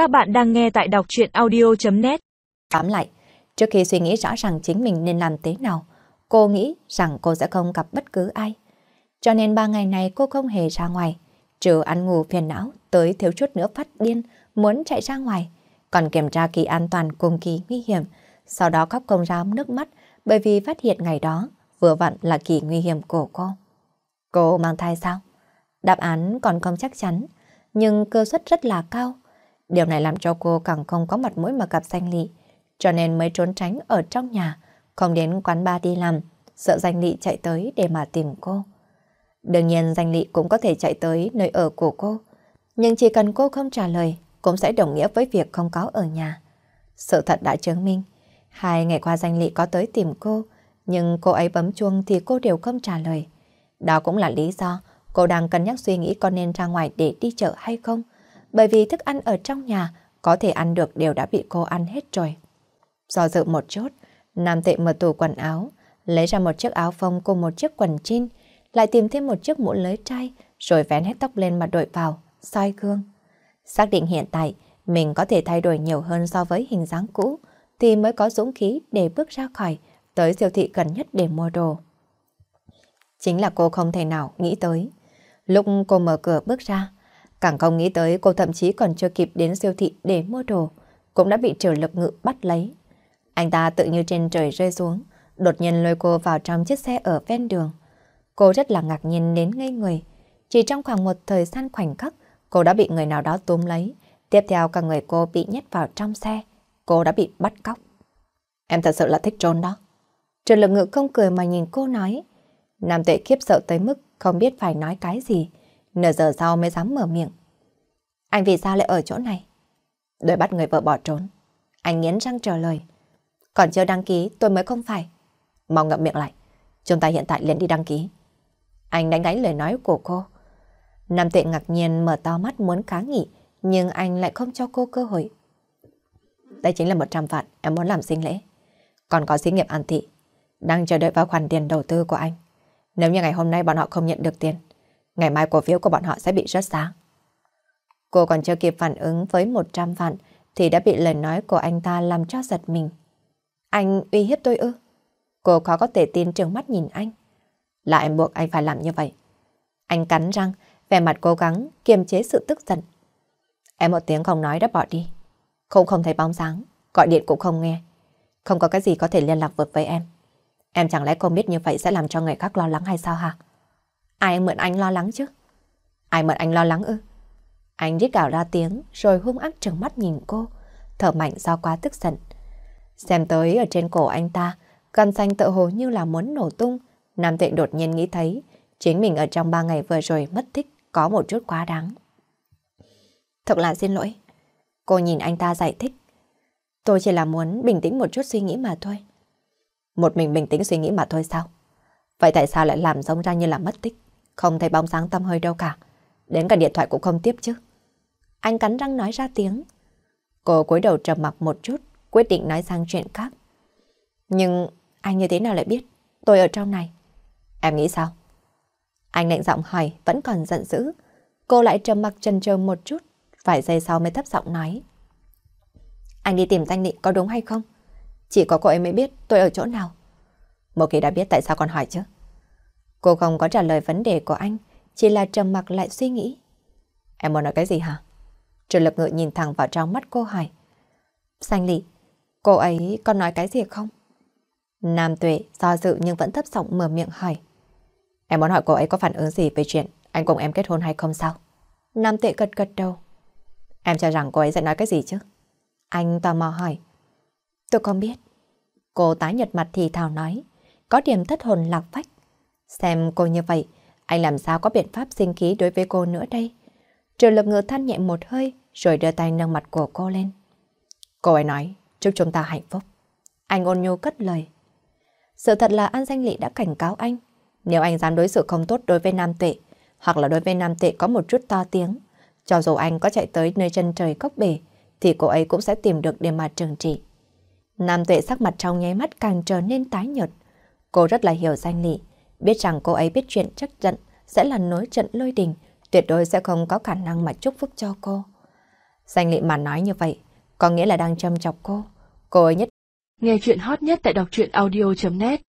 Các bạn đang nghe tại đọc chuyện audio.net Tóm lại, trước khi suy nghĩ rõ ràng chính mình nên làm thế nào, cô nghĩ rằng cô sẽ không gặp bất cứ ai. Cho nên ba ngày này cô không hề ra ngoài, trừ ăn ngủ phiền não tới thiếu chút nữa phát điên, muốn chạy ra ngoài, còn kiểm tra kỳ an toàn cùng kỳ nguy hiểm, sau đó khóc công ráo nước mắt bởi vì phát hiện ngày đó vừa vặn là kỳ nguy hiểm của cô. Cô mang thai sao? Đáp án còn không chắc chắn, nhưng cơ suất rất là cao. Điều này làm cho cô càng không có mặt mũi mà gặp danh lị, cho nên mới trốn tránh ở trong nhà, không đến quán bar đi làm, sợ danh lị chạy tới để mà tìm cô. Đương nhiên danh lị cũng có thể chạy tới nơi ở của cô, nhưng chỉ cần cô không trả lời, cũng sẽ đồng nghĩa với việc không có ở nhà. Sự thật đã chứng minh, hai ngày qua danh lị có tới tìm cô, nhưng cô ấy bấm chuông thì cô đều không trả lời. Đó cũng là lý do cô đang cân nhắc suy nghĩ có nên ra ngoài để đi chợ hay không, bởi vì thức ăn ở trong nhà có thể ăn được đều đã bị cô ăn hết rồi. Do dự một chút, Nam Tệ mở tủ quần áo, lấy ra một chiếc áo phông cùng một chiếc quần jean, lại tìm thêm một chiếc mũ lưới trai, rồi vén hết tóc lên mà đội vào, soi gương. Xác định hiện tại mình có thể thay đổi nhiều hơn so với hình dáng cũ, thì mới có dũng khí để bước ra khỏi, tới siêu thị gần nhất để mua đồ. Chính là cô không thể nào nghĩ tới. Lúc cô mở cửa bước ra, càng không nghĩ tới cô thậm chí còn chưa kịp đến siêu thị để mua đồ, cũng đã bị trở lực ngự bắt lấy. Anh ta tự như trên trời rơi xuống, đột nhiên lôi cô vào trong chiếc xe ở ven đường. Cô rất là ngạc nhiên đến ngây người. Chỉ trong khoảng một thời gian khoảnh khắc, cô đã bị người nào đó túm lấy. Tiếp theo cả người cô bị nhét vào trong xe. Cô đã bị bắt cóc. Em thật sự là thích trốn đó. Trần lực ngự không cười mà nhìn cô nói. Nam tuệ khiếp sợ tới mức không biết phải nói cái gì. Nửa giờ sau mới dám mở miệng. Anh vì sao lại ở chỗ này? đuổi bắt người vợ bỏ trốn. Anh nghiến răng trả lời. Còn chưa đăng ký tôi mới không phải. Mau ngậm miệng lại. Chúng ta hiện tại liền đi đăng ký. Anh đánh gãy lời nói của cô. Nam tuệ ngạc nhiên mở to mắt muốn kháng nghị, nhưng anh lại không cho cô cơ hội. Đây chính là 100 vạn em muốn làm sinh lễ. Còn có xí nghiệp an thị, đang chờ đợi vào khoản tiền đầu tư của anh. Nếu như ngày hôm nay bọn họ không nhận được tiền, ngày mai cổ phiếu của bọn họ sẽ bị rớt giá. Cô còn chưa kịp phản ứng với 100 vạn thì đã bị lời nói của anh ta làm cho giật mình. Anh uy hiếp tôi ư? Cô khó có thể tin trường mắt nhìn anh. Là em buộc anh phải làm như vậy. Anh cắn răng, vẻ mặt cố gắng, kiềm chế sự tức giận. Em một tiếng không nói đã bỏ đi. Không không thấy bóng dáng, gọi điện cũng không nghe. Không có cái gì có thể liên lạc vượt với em. Em chẳng lẽ không biết như vậy sẽ làm cho người khác lo lắng hay sao hả? Ai mượn anh lo lắng chứ? Ai mượn anh lo lắng ư? Anh rít gào ra tiếng rồi hung ác trừng mắt nhìn cô, thở mạnh do quá tức giận. Xem tới ở trên cổ anh ta, gân xanh tự hồ như là muốn nổ tung. Nam Tịnh đột nhiên nghĩ thấy chính mình ở trong ba ngày vừa rồi mất thích có một chút quá đáng. Thật là xin lỗi. Cô nhìn anh ta giải thích. Tôi chỉ là muốn bình tĩnh một chút suy nghĩ mà thôi. Một mình bình tĩnh suy nghĩ mà thôi sao? Vậy tại sao lại làm giống ra như là mất tích? Không thấy bóng sáng tâm hơi đâu cả. Đến cả điện thoại cũng không tiếp chứ. Anh cắn răng nói ra tiếng. Cô cúi đầu trầm mặc một chút, quyết định nói sang chuyện khác. Nhưng anh như thế nào lại biết tôi ở trong này? Em nghĩ sao? Anh lạnh giọng hỏi vẫn còn giận dữ. Cô lại trầm mặc chần chờ một chút, vài giây sau mới thấp giọng nói. Anh đi tìm thanh định có đúng hay không? Chỉ có cô ấy mới biết tôi ở chỗ nào. Một khi đã biết tại sao còn hỏi chứ? Cô không có trả lời vấn đề của anh, chỉ là trầm mặc lại suy nghĩ. Em muốn nói cái gì hả? trần lập ngự nhìn thẳng vào trong mắt cô hỏi. sanh lị, cô ấy có nói cái gì không? Nam tuệ do dự nhưng vẫn thấp giọng mở miệng hỏi. Em muốn hỏi cô ấy có phản ứng gì về chuyện anh cùng em kết hôn hay không sao? Nam tuệ gật gật đầu. Em cho rằng cô ấy sẽ nói cái gì chứ? Anh tò mò hỏi. Tôi không biết. Cô tái nhật mặt thì thào nói. Có điểm thất hồn lạc phách. Xem cô như vậy, anh làm sao có biện pháp sinh khí đối với cô nữa đây? Trường lập ngựa than nhẹ một hơi, rồi đưa tay nâng mặt của cô lên. Cô ấy nói, chúc chúng ta hạnh phúc. Anh ôn nhu cất lời. Sự thật là An Danh Lị đã cảnh cáo anh. Nếu anh dám đối xử không tốt đối với Nam Tuệ, hoặc là đối với Nam Tuệ có một chút to tiếng, cho dù anh có chạy tới nơi chân trời cốc bể, thì cô ấy cũng sẽ tìm được để mà trừng trị. Nam Tuệ sắc mặt trong nháy mắt càng trở nên tái nhợt. Cô rất là hiểu danh lị, biết rằng cô ấy biết chuyện chắc giận sẽ là nối trận lôi đình, tuyệt đối sẽ không có khả năng mà chúc phúc cho cô. Danh lị mà nói như vậy, có nghĩa là đang châm chọc cô. Cô ấy nhất. Nghe chuyện hot nhất tại đọc truyện audio.net